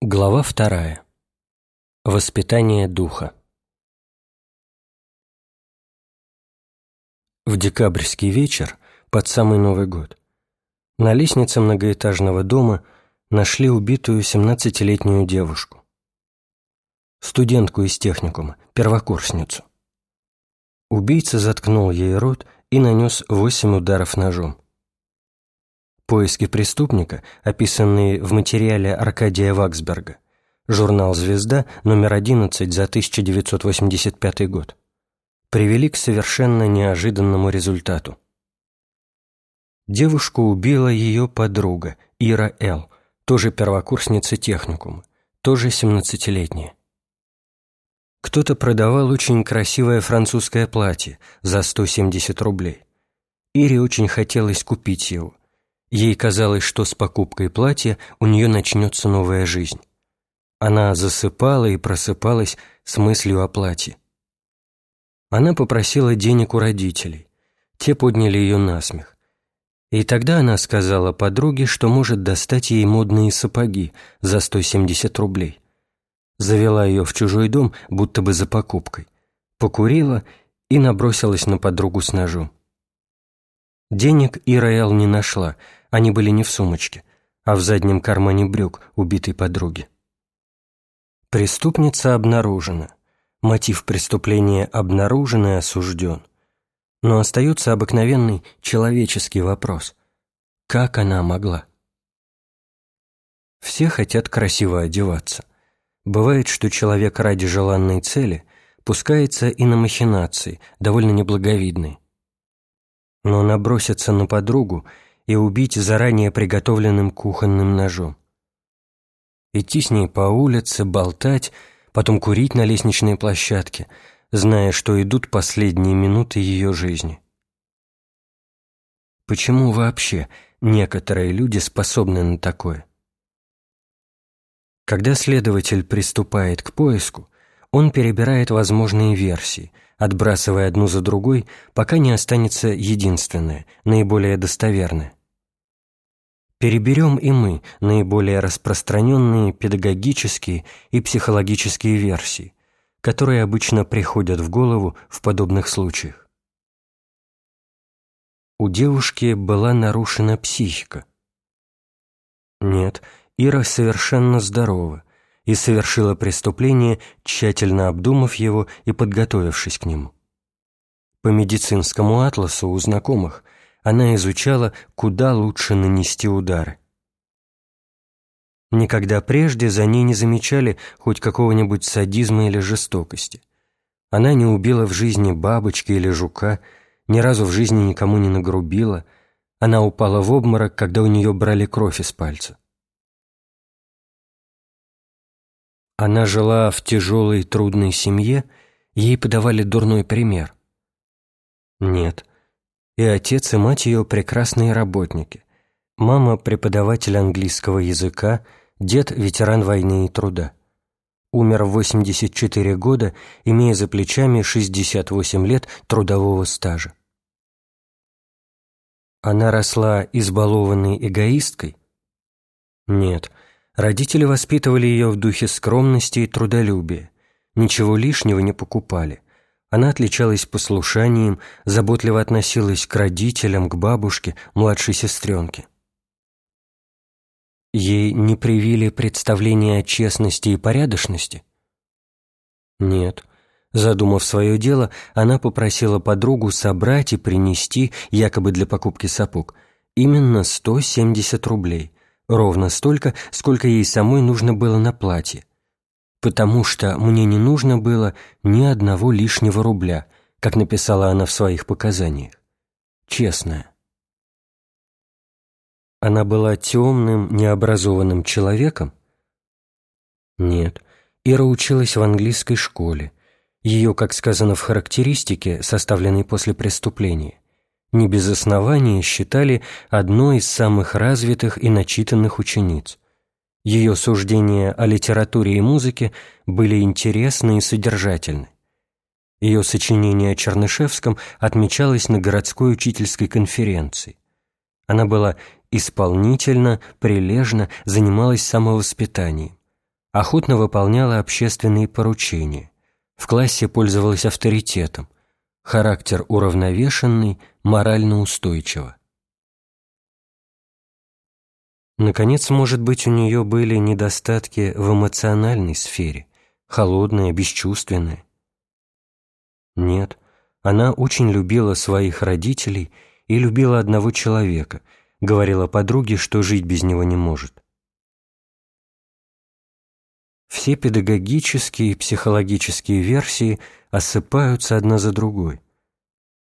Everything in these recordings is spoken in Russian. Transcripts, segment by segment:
Глава вторая. Воспитание духа. В декабрьский вечер, под самый Новый год, на лестнице многоэтажного дома нашли убитую 17-летнюю девушку. Студентку из техникума, первокурсницу. Убийца заткнул ей рот и нанес восемь ударов ножом. Поиски преступника, описанные в материале Аркадия Ваксберга, журнал «Звезда», номер 11 за 1985 год, привели к совершенно неожиданному результату. Девушку убила ее подруга, Ира Л., тоже первокурсница техникума, тоже 17-летняя. Кто-то продавал очень красивое французское платье за 170 рублей. Ире очень хотелось купить его, Ей казалось, что с покупкой платья у нее начнется новая жизнь. Она засыпала и просыпалась с мыслью о платье. Она попросила денег у родителей. Те подняли ее на смех. И тогда она сказала подруге, что может достать ей модные сапоги за 170 рублей. Завела ее в чужой дом, будто бы за покупкой. Покурила и набросилась на подругу с ножом. Денег Ираэл не нашла – они были не в сумочке, а в заднем кармане брюк убитой подруги. Преступница обнаружена. Мотив преступления обнаружен и осужден. Но остается обыкновенный человеческий вопрос. Как она могла? Все хотят красиво одеваться. Бывает, что человек ради желанной цели пускается и на махинации, довольно неблаговидные. Но наброситься на подругу и убить заранее приготовленным кухонным ножом. Идти с ней по улице, болтать, потом курить на лестничной площадке, зная, что идут последние минуты ее жизни. Почему вообще некоторые люди способны на такое? Когда следователь приступает к поиску, он перебирает возможные версии, отбрасывая одну за другой, пока не останется единственная, наиболее достоверная. Переберем и мы наиболее распространенные педагогические и психологические версии, которые обычно приходят в голову в подобных случаях. У девушки была нарушена психика. Нет, Ира совершенно здорова и совершила преступление, тщательно обдумав его и подготовившись к нему. По медицинскому атласу у знакомых – она изучала, куда лучше нанести удары. Никогда прежде за ней не замечали хоть какого-нибудь садизма или жестокости. Она не убила в жизни бабочки или жука, ни разу в жизни никому не нагрубила, она упала в обморок, когда у нее брали кровь из пальца. Она жила в тяжелой трудной семье, ей подавали дурной пример. Нет, и отец и мать ее прекрасные работники. Мама – преподаватель английского языка, дед – ветеран войны и труда. Умер в 84 года, имея за плечами 68 лет трудового стажа. Она росла избалованной эгоисткой? Нет, родители воспитывали ее в духе скромности и трудолюбия, ничего лишнего не покупали – она отличалась послушанием, заботливо относилась к родителям, к бабушке, младшей сестренке. Ей не привили представление о честности и порядочности? Нет. Задумав свое дело, она попросила подругу собрать и принести, якобы для покупки сапог, именно 170 рублей, ровно столько, сколько ей самой нужно было на платье, потому что мне не нужно было ни одного лишнего рубля, как написала она в своих показаниях. Честная. Она была темным, необразованным человеком? Нет. Ира училась в английской школе. Ее, как сказано в характеристике, составленной после преступления, не без основания считали одной из самых развитых и начитанных учениц – ее суждения о литературе и музыке были интересны и содержательны. Ее сочинение о Чернышевском отмечалось на городской учительской конференции. Она была исполнительна, прилежна, занималась самовоспитанием. охотно выполняла общественные поручения, в классе пользовалась авторитетом, характер уравновешенный, морально устойчиво. Наконец, может быть, у нее были недостатки в эмоциональной сфере, холодная, бесчувственная. Нет, она очень любила своих родителей и любила одного человека, говорила подруге, что жить без него не может. Все педагогические и психологические версии осыпаются одна за другой.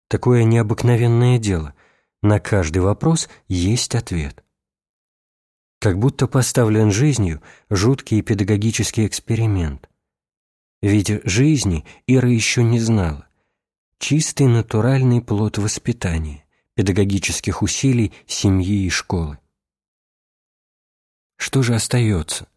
Такое необыкновенное дело. На каждый вопрос есть ответ. Как будто поставлен жизнью жуткий педагогический эксперимент. Ведь жизни Ира еще не знала. Чистый натуральный плод воспитания, педагогических усилий семьи и школы. Что же остается?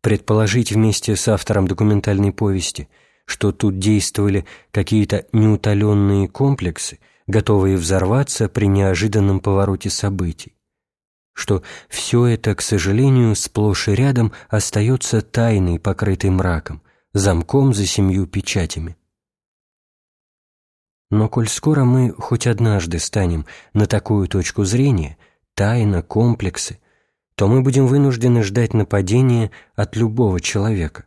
Предположить вместе с автором документальной повести, что тут действовали какие-то неутоленные комплексы, готовые взорваться при неожиданном повороте событий. Что все это, к сожалению, сплошь и рядом остается тайной, покрытой мраком, замком за семью печатями. Но коль скоро мы хоть однажды станем на такую точку зрения, тайна, комплексы, то мы будем вынуждены ждать нападения от любого человека.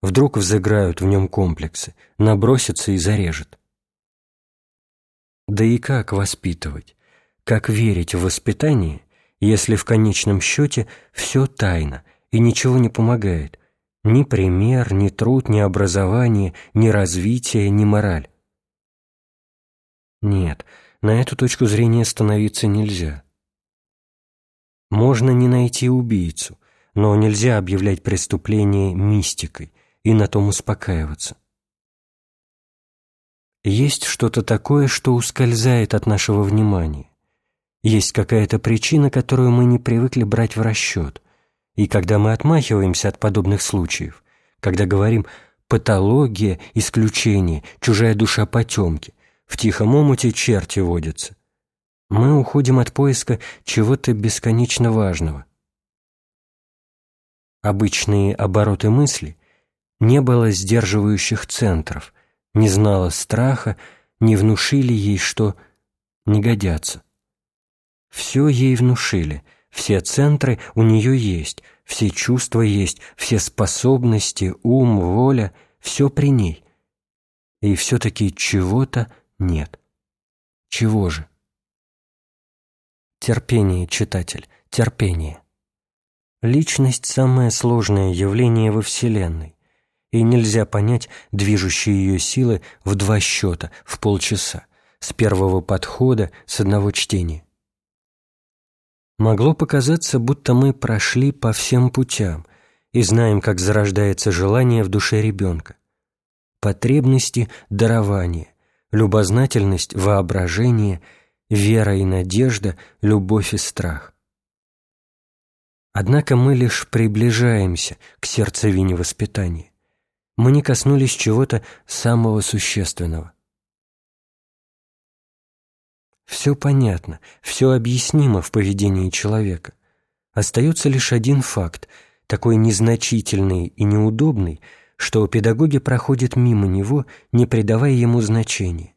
Вдруг взыграют в нем комплексы, набросятся и зарежут. Да и как воспитывать, как верить в воспитание, если в конечном счете все тайно и ничего не помогает, ни пример, ни труд, ни образование, ни развитие, ни мораль? Нет, на эту точку зрения становиться нельзя. Можно не найти убийцу, но нельзя объявлять преступление мистикой и на том успокаиваться. Есть что-то такое, что ускользает от нашего внимания. Есть какая-то причина, которую мы не привыкли брать в расчет. И когда мы отмахиваемся от подобных случаев, когда говорим «патология», «исключение», «чужая душа потемки», «в тихом омуте черти водятся», мы уходим от поиска чего-то бесконечно важного. Обычные обороты мысли не было сдерживающих центров, не знала страха, не внушили ей, что не годятся. Все ей внушили, все центры у нее есть, все чувства есть, все способности, ум, воля, все при ней. И все-таки чего-то нет. Чего же? Терпение, читатель, терпение. Личность – самое сложное явление во Вселенной, и нельзя понять движущие ее силы в два счета, в полчаса, с первого подхода, с одного чтения. Могло показаться, будто мы прошли по всем путям и знаем, как зарождается желание в душе ребенка. Потребности – дарование, любознательность – воображение – вера и надежда, любовь и страх. Однако мы лишь приближаемся к сердцевине воспитания. Мы не коснулись чего-то самого существенного. Все понятно, все объяснимо в поведении человека. Остается лишь один факт, такой незначительный и неудобный, что педагоги проходят мимо него, не придавая ему значения.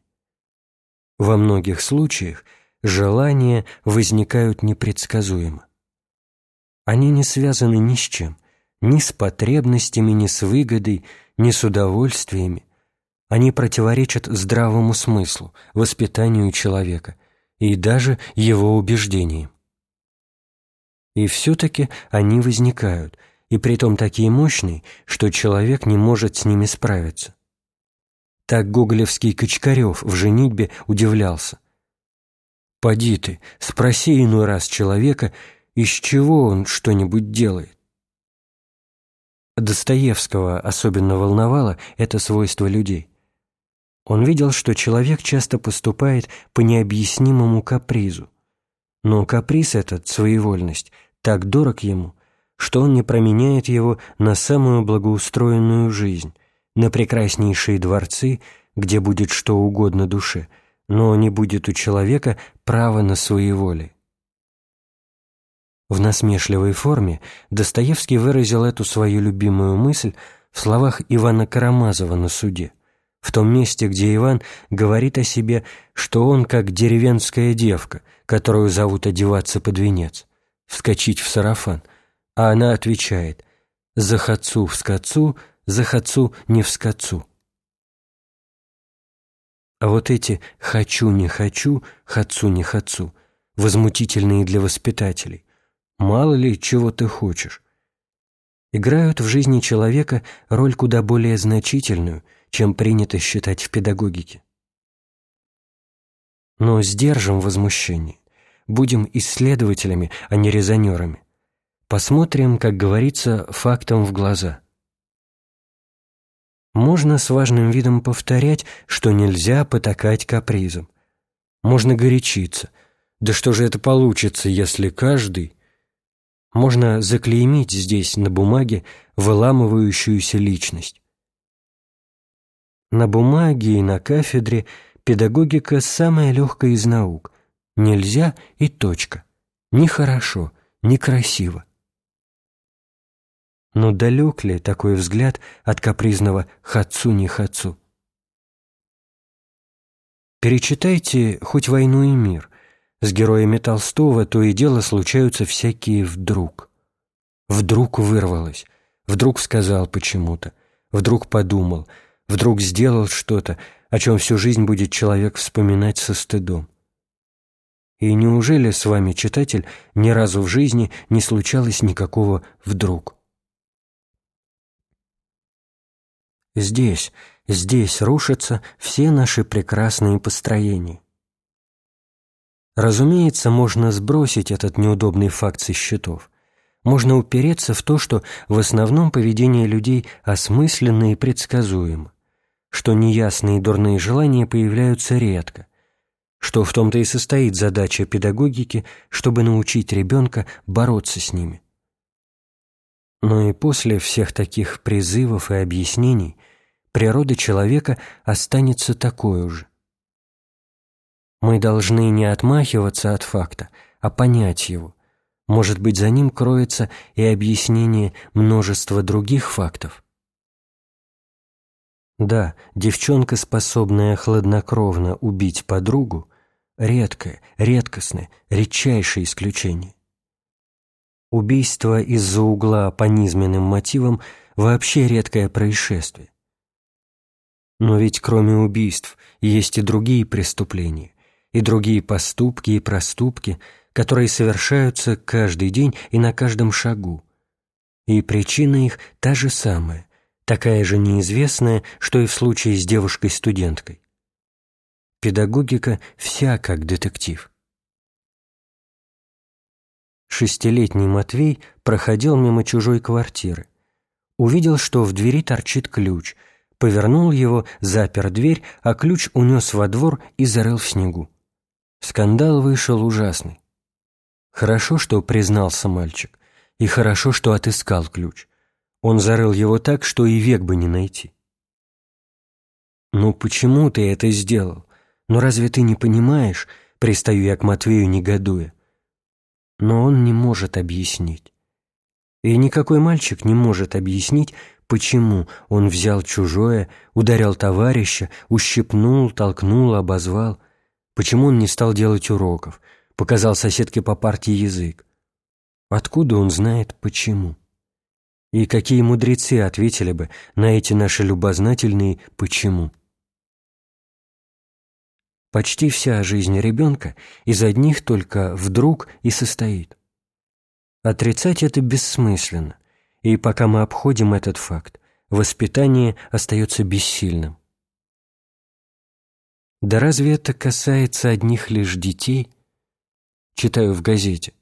Во многих случаях желания возникают непредсказуемо. Они не связаны ни с чем, ни с потребностями, ни с выгодой, ни с удовольствиями. Они противоречат здравому смыслу, воспитанию человека и даже его убеждениям. И все-таки они возникают, и притом такие мощные, что человек не может с ними справиться. Так гоголевский Качкарев в «Женитьбе» удивлялся. «Поди ты, спроси иной раз человека, из чего он что-нибудь делает». Достоевского особенно волновало это свойство людей. Он видел, что человек часто поступает по необъяснимому капризу. Но каприз этот, своевольность, так дорог ему, что он не променяет его на самую благоустроенную жизнь – на прекраснейшие дворцы, где будет что угодно душе, но не будет у человека права на свои воли. В насмешливой форме Достоевский выразил эту свою любимую мысль в словах Ивана Карамазова на суде, в том месте, где Иван говорит о себе, что он как деревенская девка, которую зовут одеваться под венец, вскочить в сарафан, а она отвечает «захотцу в скотцу, захотцу не в скотцу». А вот эти «хочу, не хочу», «хочу, не хочу» возмутительные для воспитателей, Мало ли, чего ты хочешь. Играют в жизни человека роль куда более значительную, чем принято считать в педагогике. Но сдержим возмущение. Будем исследователями, а не резонерами. Посмотрим, как говорится, фактом в глаза. Можно с важным видом повторять, что нельзя потакать капризом. Можно горячиться. Да что же это получится, если каждый можно заклеймить здесь на бумаге выламывающуюся личность. На бумаге и на кафедре педагогика самая легкая из наук. Нельзя и точка. Ни хорошо, ни красиво. Но далек ли такой взгляд от капризного «хацу не хацу»? Перечитайте хоть «Войну и мир», с героями Толстого то и дело случаются всякие «вдруг». Вдруг вырвалось, вдруг сказал почему-то, вдруг подумал, вдруг сделал что-то, о чем всю жизнь будет человек вспоминать со стыдом. И неужели с вами, читатель, ни разу в жизни не случалось никакого «вдруг»? Здесь, здесь рушатся все наши прекрасные построения. Разумеется, можно сбросить этот неудобный факт со счетов. Можно упереться в то, что в основном поведение людей осмысленно и предсказуемо, что неясные дурные желания появляются редко, что в том-то и состоит задача педагогики, чтобы научить ребенка бороться с ними. Но и после всех таких призывов и объяснений природа человека останется такой же – мы должны не отмахиваться от факта, а понять его. Может быть, за ним кроется и объяснение множества других фактов. Да, девчонка, способная хладнокровно убить подругу, редкое, редкостное, редчайшее исключение. Убийство из-за угла по низменным мотивам вообще редкое происшествие. Но ведь кроме убийств есть и другие преступления, и другие поступки и проступки, которые совершаются каждый день и на каждом шагу. И причина их та же самая, такая же неизвестная, что и в случае с девушкой-студенткой. Педагогика вся как детектив. Шестилетний Матвей проходил мимо чужой квартиры. Увидел, что в двери торчит ключ, повернул его, запер дверь, а ключ унес во двор и зарыл в снегу. Скандал вышел ужасный. Хорошо, что признался мальчик, и хорошо, что отыскал ключ. Он зарыл его так, что и век бы не найти. «Ну почему ты это сделал? Ну разве ты не понимаешь?» Пристаю я к Матвею, негодуя. Но он не может объяснить. И никакой мальчик не может объяснить, почему он взял чужое, ударил товарища, ущипнул, толкнул, обозвал – Почему он не стал делать уроков, показал соседке по партии язык? Откуда он знает, почему? И какие мудрецы ответили бы на эти наши любознательные «почему»? Почти вся жизнь ребенка из одних только «вдруг» и состоит. Отрицать это бессмысленно, и пока мы обходим этот факт, воспитание остается бессильным. Да разве это касается одних лишь детей? Читаю в газете.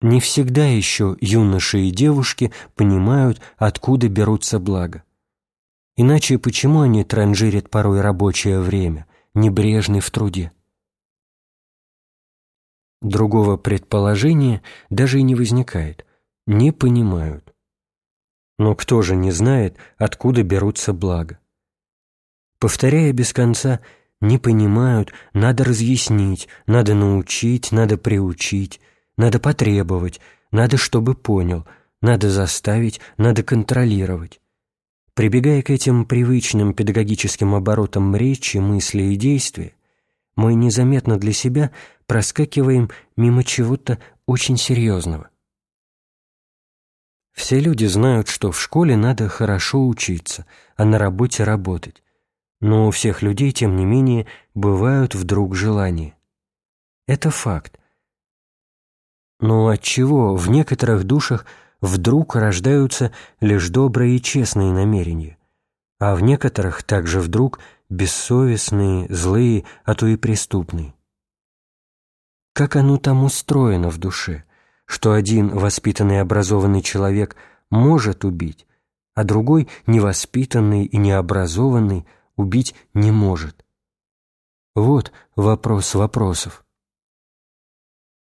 Не всегда еще юноши и девушки понимают, откуда берутся блага. Иначе почему они транжирят порой рабочее время, небрежны в труде? Другого предположения даже и не возникает. Не понимают. Но кто же не знает, откуда берутся блага? повторяя без конца «не понимают», «надо разъяснить», «надо научить», «надо приучить», надо потребовать, надо, чтобы понял, надо заставить, надо контролировать. Прибегая к этим привычным педагогическим оборотам речи, мысли и действия, мы незаметно для себя проскакиваем мимо чего-то очень серьезного. Все люди знают, что в школе надо хорошо учиться, а на работе работать. Но у всех людей, тем не менее, бывают вдруг желания. Это факт. Но отчего в некоторых душах вдруг рождаются лишь добрые и честные намерения, а в некоторых также вдруг бессовестные, злые, а то и преступные? Как оно там устроено в душе, что один воспитанный и образованный человек может убить, а другой, невоспитанный и необразованный, убить не может? Вот вопрос вопросов.